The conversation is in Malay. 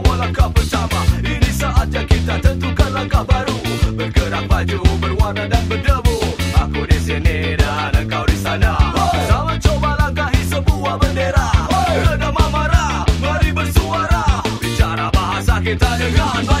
membawa langkah pertama. Ini saatnya kita tentukan langkah baru. Bergerak maju berwarna dan berdebu. Aku di sini dan engkau di sana. Sama coba langkahi sebuah bendera. Redam amarah, mari bersuara. Bicara bahasa kita dengan baik.